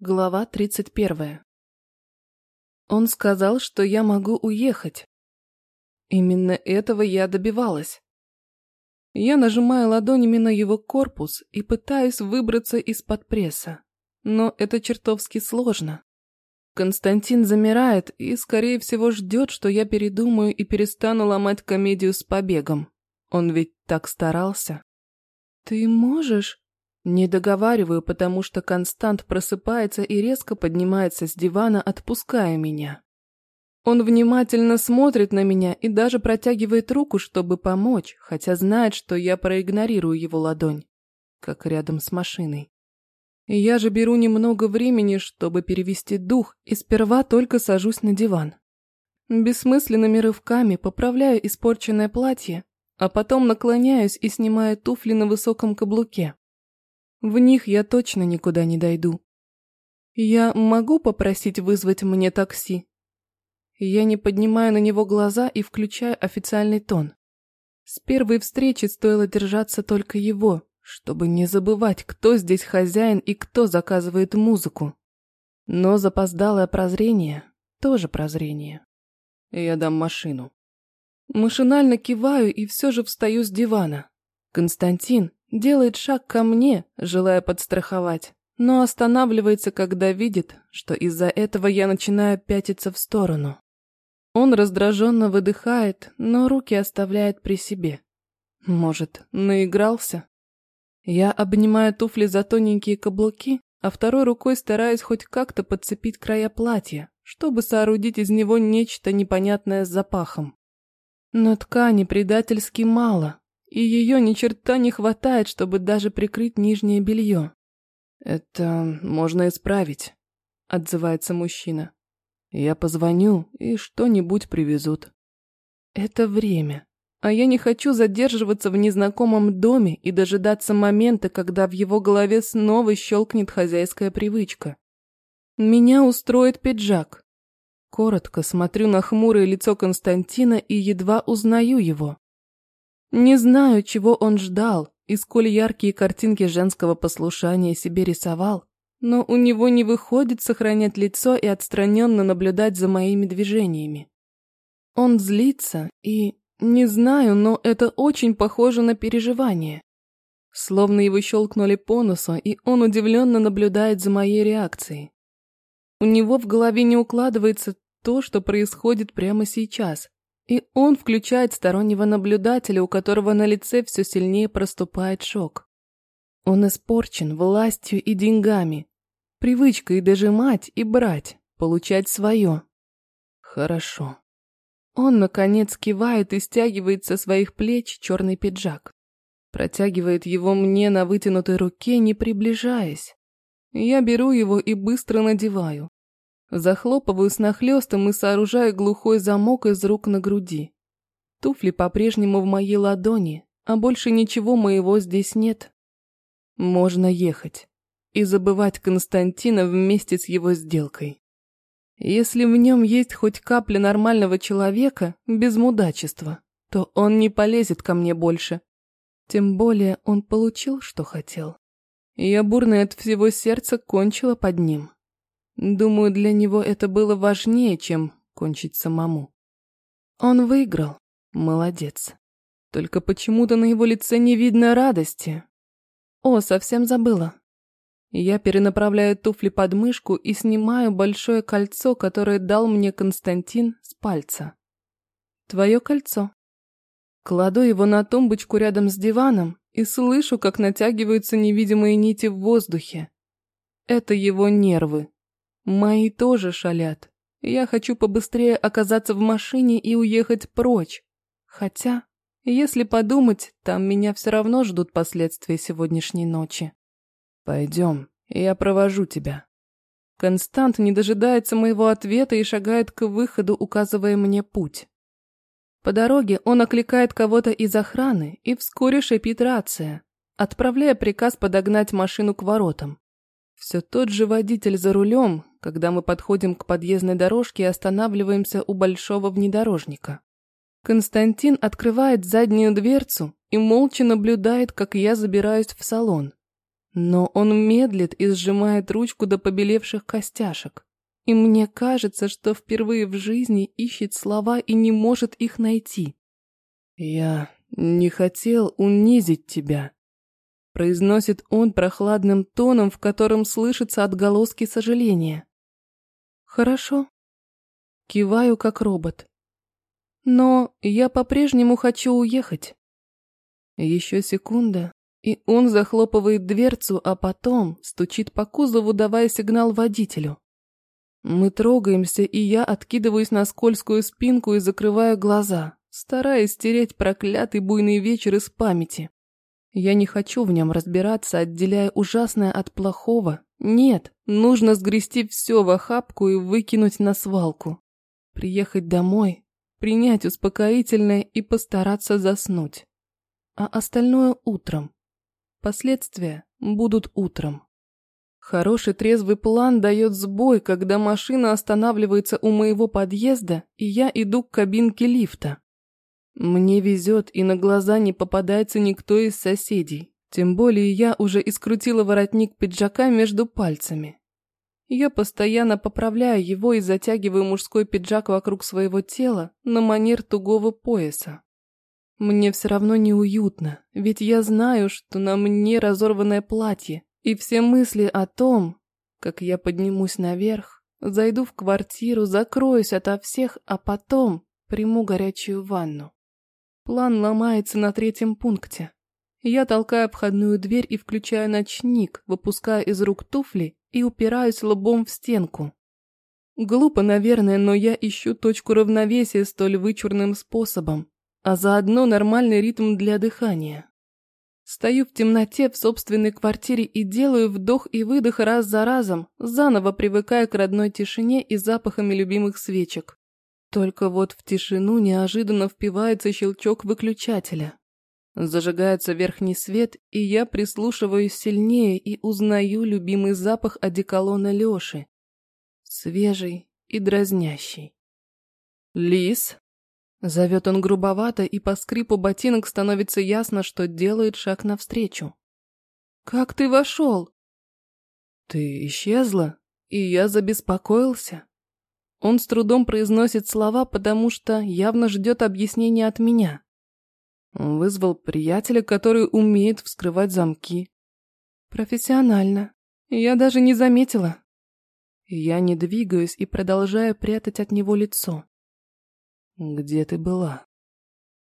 Глава 31. Он сказал, что я могу уехать. Именно этого я добивалась. Я нажимаю ладонями на его корпус и пытаюсь выбраться из-под пресса. Но это чертовски сложно. Константин замирает и, скорее всего, ждет, что я передумаю и перестану ломать комедию с побегом. Он ведь так старался. «Ты можешь?» Не договариваю, потому что Констант просыпается и резко поднимается с дивана, отпуская меня. Он внимательно смотрит на меня и даже протягивает руку, чтобы помочь, хотя знает, что я проигнорирую его ладонь, как рядом с машиной. И я же беру немного времени, чтобы перевести дух, и сперва только сажусь на диван. Бессмысленными рывками поправляю испорченное платье, а потом наклоняюсь и снимаю туфли на высоком каблуке. В них я точно никуда не дойду. Я могу попросить вызвать мне такси? Я не поднимаю на него глаза и включаю официальный тон. С первой встречи стоило держаться только его, чтобы не забывать, кто здесь хозяин и кто заказывает музыку. Но запоздалое прозрение тоже прозрение. Я дам машину. Машинально киваю и все же встаю с дивана. Константин, Делает шаг ко мне, желая подстраховать, но останавливается, когда видит, что из-за этого я начинаю пятиться в сторону. Он раздраженно выдыхает, но руки оставляет при себе. Может, наигрался? Я обнимаю туфли за тоненькие каблуки, а второй рукой стараюсь хоть как-то подцепить края платья, чтобы соорудить из него нечто непонятное с запахом. Но ткани предательски мало, и ее ни черта не хватает, чтобы даже прикрыть нижнее белье. «Это можно исправить», — отзывается мужчина. «Я позвоню, и что-нибудь привезут». «Это время, а я не хочу задерживаться в незнакомом доме и дожидаться момента, когда в его голове снова щелкнет хозяйская привычка. Меня устроит пиджак». Коротко смотрю на хмурое лицо Константина и едва узнаю его. Не знаю, чего он ждал и сколь яркие картинки женского послушания себе рисовал, но у него не выходит сохранять лицо и отстраненно наблюдать за моими движениями. Он злится и... Не знаю, но это очень похоже на переживание. Словно его щелкнули по носу, и он удивленно наблюдает за моей реакцией. У него в голове не укладывается то, что происходит прямо сейчас. И он включает стороннего наблюдателя, у которого на лице все сильнее проступает шок. Он испорчен властью и деньгами, привычкой дожимать и брать, получать свое. Хорошо. Он, наконец, кивает и стягивает со своих плеч черный пиджак. Протягивает его мне на вытянутой руке, не приближаясь. Я беру его и быстро надеваю. Захлопываю с нахлёстом и сооружаю глухой замок из рук на груди. Туфли по-прежнему в моей ладони, а больше ничего моего здесь нет. Можно ехать и забывать Константина вместе с его сделкой. Если в нем есть хоть капля нормального человека, без мудачества, то он не полезет ко мне больше. Тем более он получил, что хотел. Я бурно от всего сердца кончила под ним. Думаю, для него это было важнее, чем кончить самому. Он выиграл. Молодец. Только почему-то на его лице не видно радости. О, совсем забыла. Я перенаправляю туфли под мышку и снимаю большое кольцо, которое дал мне Константин с пальца. Твое кольцо. Кладу его на тумбочку рядом с диваном и слышу, как натягиваются невидимые нити в воздухе. Это его нервы. Мои тоже шалят. Я хочу побыстрее оказаться в машине и уехать прочь. Хотя, если подумать, там меня все равно ждут последствия сегодняшней ночи. Пойдем, я провожу тебя. Констант не дожидается моего ответа и шагает к выходу, указывая мне путь. По дороге он окликает кого-то из охраны и вскоре шипит рация, отправляя приказ подогнать машину к воротам. Все тот же водитель за рулем, когда мы подходим к подъездной дорожке и останавливаемся у большого внедорожника. Константин открывает заднюю дверцу и молча наблюдает, как я забираюсь в салон. Но он медлит и сжимает ручку до побелевших костяшек. И мне кажется, что впервые в жизни ищет слова и не может их найти. «Я не хотел унизить тебя», — произносит он прохладным тоном, в котором слышится отголоски сожаления. «Хорошо». Киваю, как робот. «Но я по-прежнему хочу уехать». Еще секунда, и он захлопывает дверцу, а потом стучит по кузову, давая сигнал водителю. Мы трогаемся, и я откидываюсь на скользкую спинку и закрываю глаза, стараясь стереть проклятый буйный вечер из памяти. Я не хочу в нем разбираться, отделяя ужасное от плохого. Нет, нужно сгрести все в охапку и выкинуть на свалку. Приехать домой, принять успокоительное и постараться заснуть. А остальное утром. Последствия будут утром. Хороший трезвый план дает сбой, когда машина останавливается у моего подъезда, и я иду к кабинке лифта. Мне везет, и на глаза не попадается никто из соседей. Тем более я уже искрутила воротник пиджака между пальцами. Я постоянно поправляю его и затягиваю мужской пиджак вокруг своего тела на манер тугого пояса. Мне все равно неуютно, ведь я знаю, что на мне разорванное платье, и все мысли о том, как я поднимусь наверх, зайду в квартиру, закроюсь ото всех, а потом приму горячую ванну. План ломается на третьем пункте. Я толкаю обходную дверь и включаю ночник, выпуская из рук туфли и упираюсь лбом в стенку. Глупо, наверное, но я ищу точку равновесия столь вычурным способом, а заодно нормальный ритм для дыхания. Стою в темноте в собственной квартире и делаю вдох и выдох раз за разом, заново привыкая к родной тишине и запахами любимых свечек. Только вот в тишину неожиданно впивается щелчок выключателя. Зажигается верхний свет, и я прислушиваюсь сильнее и узнаю любимый запах одеколона Лёши. Свежий и дразнящий. «Лис?» Зовет он грубовато, и по скрипу ботинок становится ясно, что делает шаг навстречу. «Как ты вошел?» «Ты исчезла, и я забеспокоился». Он с трудом произносит слова, потому что явно ждет объяснения от меня. Он вызвал приятеля, который умеет вскрывать замки. Профессионально. Я даже не заметила. Я не двигаюсь и продолжаю прятать от него лицо. Где ты была?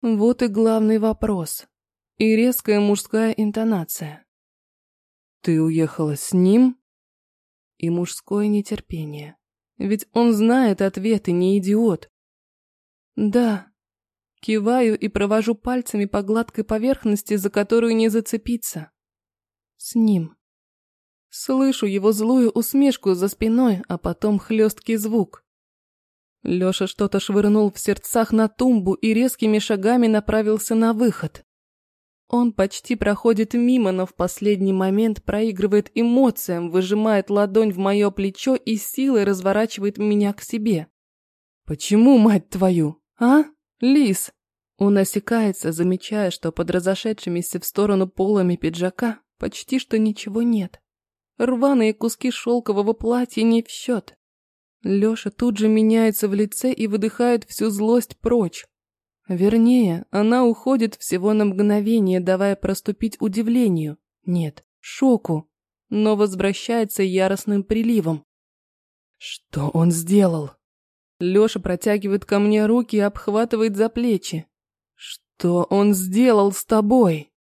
Вот и главный вопрос. И резкая мужская интонация. Ты уехала с ним? И мужское нетерпение. Ведь он знает ответ и не идиот. Да. Киваю и провожу пальцами по гладкой поверхности, за которую не зацепиться. С ним. Слышу его злую усмешку за спиной, а потом хлесткий звук. Лёша что-то швырнул в сердцах на тумбу и резкими шагами направился на выход. Он почти проходит мимо, но в последний момент проигрывает эмоциям, выжимает ладонь в мое плечо и силой разворачивает меня к себе. «Почему, мать твою? А? Лис?» Он осекается, замечая, что под разошедшимися в сторону полами пиджака почти что ничего нет. Рваные куски шелкового платья не в счет. Лёша тут же меняется в лице и выдыхает всю злость прочь. Вернее, она уходит всего на мгновение, давая проступить удивлению. Нет, шоку. Но возвращается яростным приливом. Что он сделал? Лёша протягивает ко мне руки и обхватывает за плечи. Что он сделал с тобой?